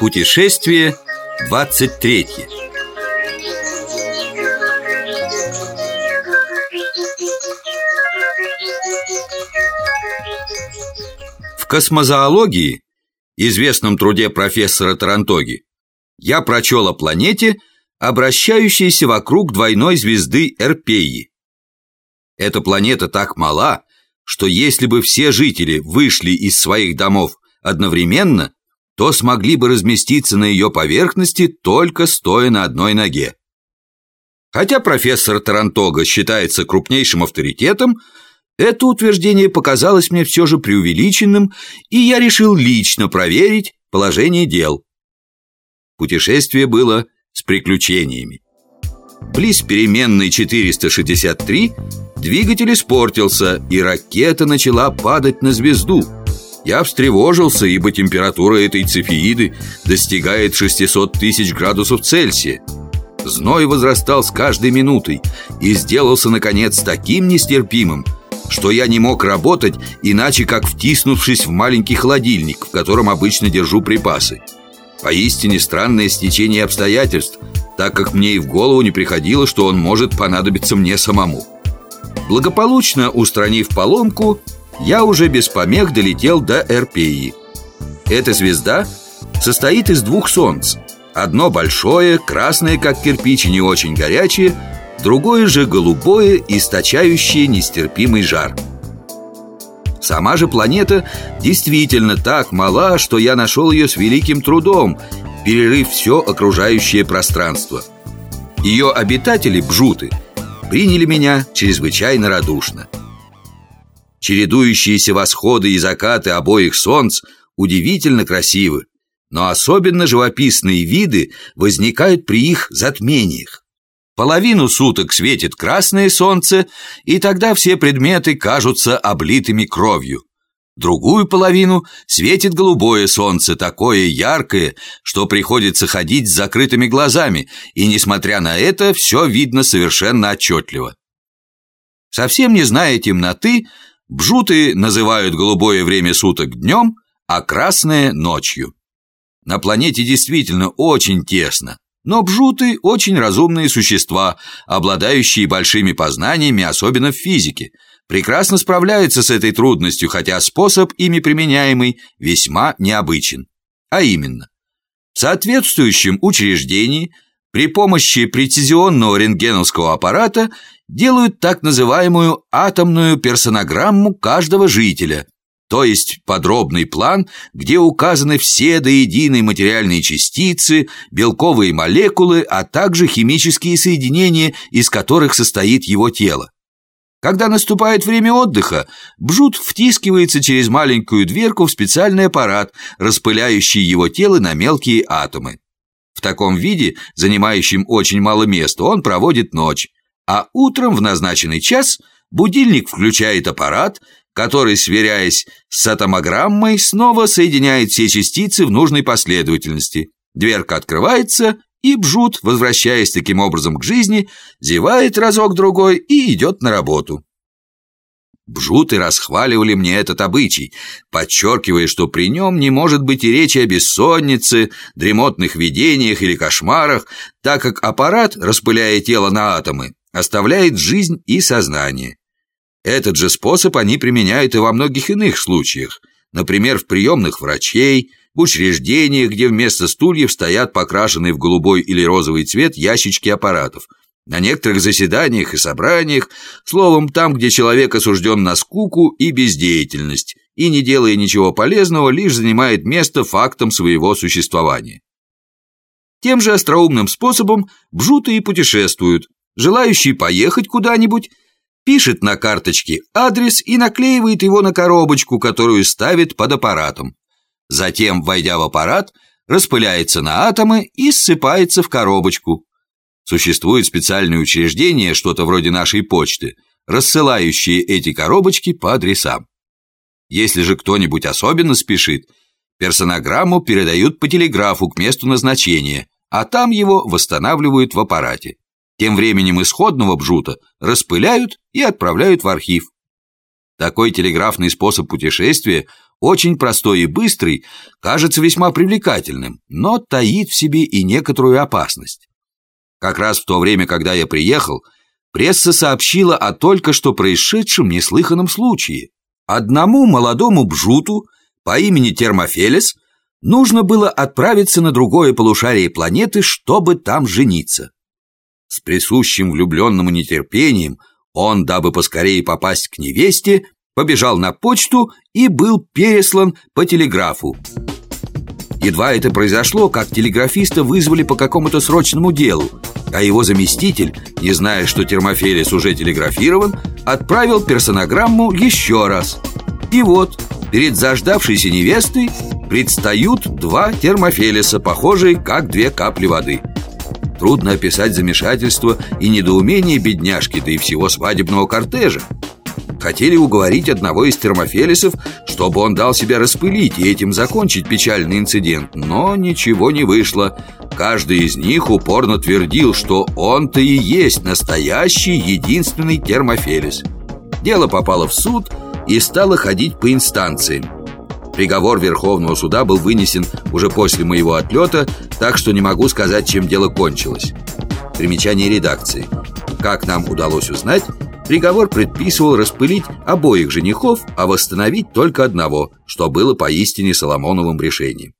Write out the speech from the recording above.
Путешествие 23 В космозоологии, известном труде профессора Тарантоги, я прочел о планете, обращающейся вокруг двойной звезды Эрпеи. Эта планета так мала, что если бы все жители вышли из своих домов одновременно, то смогли бы разместиться на ее поверхности только стоя на одной ноге. Хотя профессор Тарантога считается крупнейшим авторитетом, это утверждение показалось мне все же преувеличенным, и я решил лично проверить положение дел. Путешествие было с приключениями. Близ переменной 463 двигатель испортился, и ракета начала падать на звезду – я встревожился, ибо температура этой цефеиды достигает 600 тысяч градусов Цельсия. Зной возрастал с каждой минутой и сделался, наконец, таким нестерпимым, что я не мог работать, иначе как втиснувшись в маленький холодильник, в котором обычно держу припасы. Поистине странное стечение обстоятельств, так как мне и в голову не приходило, что он может понадобиться мне самому. Благополучно устранив поломку, я уже без помех долетел до Эрпеи. Эта звезда состоит из двух солнц. Одно большое, красное, как кирпич, не очень горячее, другое же голубое, источающее нестерпимый жар. Сама же планета действительно так мала, что я нашел ее с великим трудом, перерыв все окружающее пространство. Ее обитатели, бжуты, приняли меня чрезвычайно радушно. Чередующиеся восходы и закаты обоих солнц удивительно красивы, но особенно живописные виды возникают при их затмениях. Половину суток светит красное солнце, и тогда все предметы кажутся облитыми кровью. Другую половину светит голубое солнце, такое яркое, что приходится ходить с закрытыми глазами, и, несмотря на это, все видно совершенно отчетливо. Совсем не зная темноты, Бжуты называют голубое время суток днем, а красное – ночью. На планете действительно очень тесно, но бжуты – очень разумные существа, обладающие большими познаниями, особенно в физике. Прекрасно справляются с этой трудностью, хотя способ, ими применяемый, весьма необычен. А именно, в соответствующем учреждении – при помощи прецизионного рентгеновского аппарата делают так называемую атомную персонограмму каждого жителя, то есть подробный план, где указаны все до единой материальные частицы, белковые молекулы, а также химические соединения, из которых состоит его тело. Когда наступает время отдыха, Бжут втискивается через маленькую дверку в специальный аппарат, распыляющий его тело на мелкие атомы. В таком виде, занимающем очень мало места, он проводит ночь, а утром в назначенный час будильник включает аппарат, который, сверяясь с атомограммой, снова соединяет все частицы в нужной последовательности. Дверка открывается, и Бжут, возвращаясь таким образом к жизни, зевает разок-другой и идет на работу. Бжуты расхваливали мне этот обычай, подчеркивая, что при нем не может быть и речи о бессоннице, дремотных видениях или кошмарах, так как аппарат, распыляя тело на атомы, оставляет жизнь и сознание. Этот же способ они применяют и во многих иных случаях, например, в приемных врачей, в учреждениях, где вместо стульев стоят покрашенные в голубой или розовый цвет ящички аппаратов – на некоторых заседаниях и собраниях, словом, там, где человек осужден на скуку и бездеятельность, и, не делая ничего полезного, лишь занимает место фактом своего существования. Тем же остроумным способом бжуты и путешествуют. Желающий поехать куда-нибудь пишет на карточке адрес и наклеивает его на коробочку, которую ставит под аппаратом. Затем, войдя в аппарат, распыляется на атомы и ссыпается в коробочку. Существует специальное учреждение, что-то вроде нашей почты, рассылающие эти коробочки по адресам. Если же кто-нибудь особенно спешит, персонограмму передают по телеграфу к месту назначения, а там его восстанавливают в аппарате. Тем временем исходного бжута распыляют и отправляют в архив. Такой телеграфный способ путешествия очень простой и быстрый, кажется весьма привлекательным, но таит в себе и некоторую опасность. Как раз в то время, когда я приехал, пресса сообщила о только что происшедшем неслыханном случае. Одному молодому бжуту по имени Термофелес нужно было отправиться на другое полушарие планеты, чтобы там жениться. С присущим влюбленному нетерпением он, дабы поскорее попасть к невесте, побежал на почту и был переслан по телеграфу. Едва это произошло, как телеграфиста вызвали по какому-то срочному делу, а его заместитель, не зная, что Термофелис уже телеграфирован, отправил персонограмму еще раз. И вот, перед заждавшейся невестой предстают два термофелиса, похожие как две капли воды. Трудно описать замешательство и недоумение бедняжки, да и всего свадебного кортежа. Хотели уговорить одного из термофелисов, чтобы он дал себя распылить и этим закончить печальный инцидент, но ничего не вышло. Каждый из них упорно твердил, что он-то и есть настоящий единственный термофелис. Дело попало в суд и стало ходить по инстанциям. Приговор Верховного суда был вынесен уже после моего отлета, так что не могу сказать, чем дело кончилось. Примечание редакции. Как нам удалось узнать, Приговор предписывал распылить обоих женихов, а восстановить только одного, что было поистине Соломоновым решением.